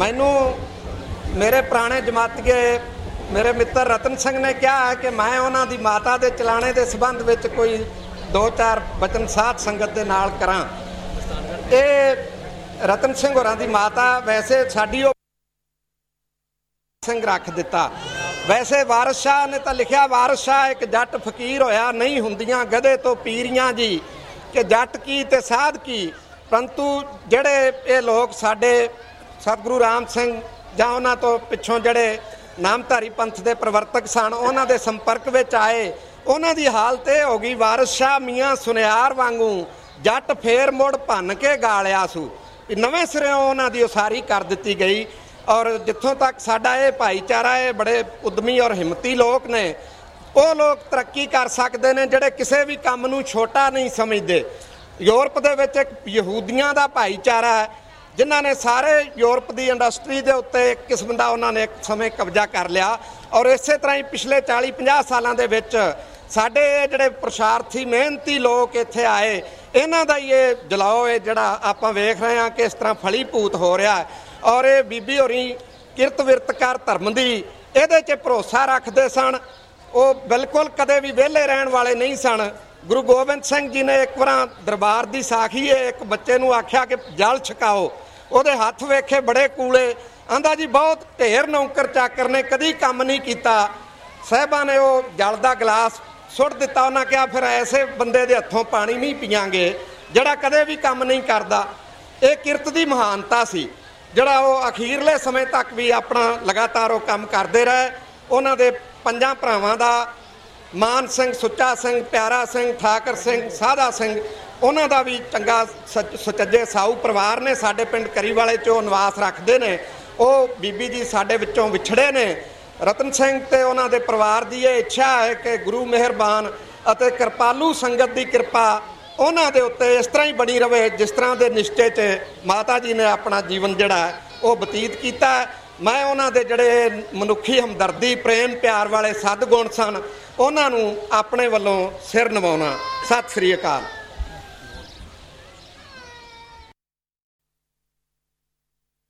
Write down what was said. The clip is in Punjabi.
ਮੈਨੂੰ ਮੇਰੇ ਪੁਰਾਣੇ ਜਮਾਤੀਏ ਮੇਰੇ ਮਿੱਤਰ ਰਤਨ ਸਿੰਘ ਨੇ ਕਿਹਾ ਹੈ ਕਿ ਮੈਂ ਉਹਨਾਂ ਦੀ ਮਾਤਾ ਦੇ ਚਲਾਣੇ ਦੇ ਸੰਬੰਧ ਵਿੱਚ ਕੋਈ ਦੋ ਚਾਰ ਬਚਨ ਸਾਧ ਸੰਗਤ ਦੇ ਨਾਲ ਕਰਾਂ। ਇਹ ਰਤਨ ਸਿੰਘ ਹੋਰਾਂ ਦੀ ਮਾਤਾ ਵੈਸੇ ਸਾਡੀ ਉਹ ਸਿੰਘ ਰੱਖ ਦਿੱਤਾ। ਵੈਸੇ ਵਾਰਿਸ ਸ਼ਾਹ ਨੇ ਤਾਂ ਲਿਖਿਆ, ਵਾਰਿਸ ਸ਼ਾਹ ਇੱਕ ਜੱਟ ਫਕੀਰ ਹੋਇਆ, ਨਹੀਂ ਹੁੰਦੀਆਂ ਗਧੇ ਤੋਂ ਪੀਰੀਆਂ ਜੀ, ਕਿ ਜੱਟ ਕੀ ਤੇ ਸਾਧ ਕੀ। ਪਰੰਤੂ ਜਿਹੜੇ ਇਹ ਲੋਕ ਸਾਡੇ ਸਤਿਗੁਰੂ ਰਾਮ ਸਿੰਘ ਜਾਂ ਉਹਨਾਂ ਤੋਂ ਪਿੱਛੋਂ ਜਿਹੜੇ ਨਾਮਧਾਰੀ ਪੰਥ ਦੇ ਪ੍ਰਵਰਤਕ ਸਨ, ਉਹਨਾਂ ਦੇ ਸੰਪਰਕ ਵਿੱਚ ਆਏ। ਉਹਨਾਂ ਦੀ ਹਾਲਤ ਇਹ ਹੋ ਗਈ, ਵਾਰਿਸ ਸ਼ਾਹ ਮੀਆਂ ਸੁਨਿਆਰ ਵਾਂਗੂ ਜੱਟ ਫੇਰ ਮੁੜ ਭੰਨ ਕੇ ਗਾਲਿਆ ਸੂ। ਨਵੇਂ ਸਿਰਿਓਂ ਉਹਨਾਂ ਦੀ ਉਸਾਰੀ ਕਰ ਦਿੱਤੀ ਗਈ ਔਰ ਜਿੱਥੋਂ ਤੱਕ ਸਾਡਾ ਇਹ ਭਾਈਚਾਰਾ, ਇਹ ਬੜੇ ਉਦਮੀ ਔਰ ਹਿੰਮਤੀ ਲੋਕ ਨੇ, ਉਹ ਲੋਕ ਤਰੱਕੀ ਕਰ ਸਕਦੇ ਨੇ ਜਿਹੜੇ ਕਿਸੇ ਵੀ ਕੰਮ ਨੂੰ ਛੋਟਾ ਨਹੀਂ ਸਮਝਦੇ। ਯੂਰਪ ਦੇ ਵਿੱਚ ਇੱਕ ਯਹੂਦੀਆਂ ਦਾ ਭਾਈਚਾਰਾ ਹੈ ਜਿਨ੍ਹਾਂ ਨੇ ਸਾਰੇ ਯੂਰਪ ਦੀ ਇੰਡਸਟਰੀ ਦੇ ਉੱਤੇ ਇੱਕ ਕਿਸਮ ਦਾ ਉਹਨਾਂ ਨੇ ਇੱਕ ਸਮੇਂ ਕਬਜ਼ਾ ਕਰ ਲਿਆ। ਔਰ ਇਸੇ ਤਰ੍ਹਾਂ ਹੀ ਪਿਛਲੇ 40 50 ਸਾਲਾਂ ਦੇ ਵਿੱਚ ਸਾਡੇ ਜਿਹੜੇ ਪ੍ਰਸ਼ਾਰਥੀ, ਮਿਹਨਤੀ ਲੋਕ ਇੱਥੇ ਆਏ, ਇਹਨਾਂ ਦਾ ਹੀ ਇਹ ਜਲਾਓ, ਇਹ ਜਿਹੜਾ ਆਪਾਂ ਵੇਖ ਰਹੇ ਹਾਂ ਕਿ ਇਸ ਤਰ੍ਹਾਂ ਫਲੀ ਭੂਤ ਹੋ ਰਿਹਾ ਔਰ ਇਹ ਬੀਬੀ ਹੋਰੀ ਕਿਰਤ ਵਿਰਤਕਾਰ ਧਰਮ ਦੀ ਇਹਦੇ 'ਚ ਭਰੋਸਾ ਰੱਖਦੇ ਸਨ। ਉਹ ਬਿਲਕੁਲ ਕਦੇ ਵੀ ਵਿਹਲੇ ਰਹਿਣ ਵਾਲੇ ਨਹੀਂ ਸਨ। ਗੁਰੂ ਗੋਬਿੰਦ ਸਿੰਘ ਜੀ ਨੇ ਇੱਕ ਵਾਰ ਦਰਬਾਰ ਦੀ ਸਾਖੀ ਹੈ ਇੱਕ ਬੱਚੇ ਨੂੰ ਆਖਿਆ ਕਿ ਜਲ ਛਕਾਓ। ਉਹਦੇ ਹੱਥ ਵੇਖੇ ਬੜੇ ਕੂਲੇ, ਆਂਦਾ ਜੀ ਬਹੁਤ ਢੇਰ ਨੌਕਰ ਚਾਕਰ ਨੇ, ਕਦੀ ਕੰਮ ਨਹੀਂ ਕੀਤਾ। ਸਾਹਿਬਾਂ ਨੇ ਉਹ ਜਲ ਦਾ ਗਲਾਸ ਸੁੱਟ ਦਿੱਤਾ, ਉਹਨਾਂ ਕਿਹਾ ਫਿਰ ਐਸੇ ਬੰਦੇ ਦੇ ਹੱਥੋਂ ਪਾਣੀ ਨਹੀਂ ਪੀਾਂਗੇ ਜਿਹੜਾ ਕਦੇ ਵੀ ਕੰਮ ਨਹੀਂ ਕਰਦਾ। ਇਹ ਕਿਰਤ ਦੀ ਮਹਾਨਤਾ ਸੀ, ਜਿਹੜਾ ਉਹ ਅਖੀਰਲੇ ਸਮੇਂ ਤੱਕ ਵੀ ਆਪਣਾ ਲਗਾਤਾਰ ਉਹ ਕੰਮ ਕਰਦੇ ਰਹੇ। ਉਹਨਾਂ ਦੇ ਪੰਜਾਂ ਭਰਾਵਾਂ ਦਾ, ਮਾਨ ਸਿੰਘ, ਸੁੱਚਾ ਸਿੰਘ, ਪਿਆਰਾ ਸਿੰਘ, ਠਾਕਰ ਸਿੰਘ ਸਾਦਾ ਸਿੰਘ ਉਹਨਾਂ ਦਾ ਵੀ ਚੰਗਾ ਸੱਚ- ਸੁਚੱਜੇ ਸਾਊ ਪਰਿਵਾਰ ਨੇ ਸਾਡੇ ਪਿੰਡ ਕਰੀ ਵਾਲੇ ਚੋਂ ਨਿਵਾਸ ਰੱਖਦੇ ਨੇ। ਉਹ ਬੀਬੀ ਜੀ ਸਾਡੇ ਵਿੱਚੋਂ ਵਿਛੜੇ ਨੇ। ਰਤਨ ਸਿੰਘ ਤੇ ਉਹਨਾਂ ਦੇ ਪਰਿਵਾਰ ਦੀ ਇਹ ਇੱਛਾ ਹੈ ਕਿ ਗੁਰੂ ਮਿਹਰਬਾਨ ਅਤੇ ਕਿਰਪਾਲੂ ਸੰਗਤ ਦੀ ਕਿਰਪਾ ਉਹਨਾਂ ਦੇ ਉੱਤੇ ਇਸ ਤਰ੍ਹਾਂ ਹੀ ਬਣੀ ਰਵੇ, ਜਿਸ ਤਰ੍ਹਾਂ ਦੇ ਨਿਸ਼ਚੇ 'ਚ ਮਾਤਾ ਜੀ ਨੇ ਆਪਣਾ ਜੀਵਨ ਜਿਹੜਾ ਉਹ ਬਤੀਤ ਕੀਤਾ ਮੈਂ ਉਹਨਾਂ ਦੇ ਜਿਹੜੇ ਮਨੁੱਖੀ ਹਮਦਰਦੀ, ਪ੍ਰੇਮ, ਪਿਆਰ ਵਾਲੇ ਸਦਗੁਣ ਸਨ, ਉਹਨਾਂ ਨੂੰ ਆਪਣੇ ਵੱਲੋਂ ਸਿਰ ਨਿਵਾਉਣਾ। ਸਤਿ ਸ੍ਰੀ ਅਕਾਲ।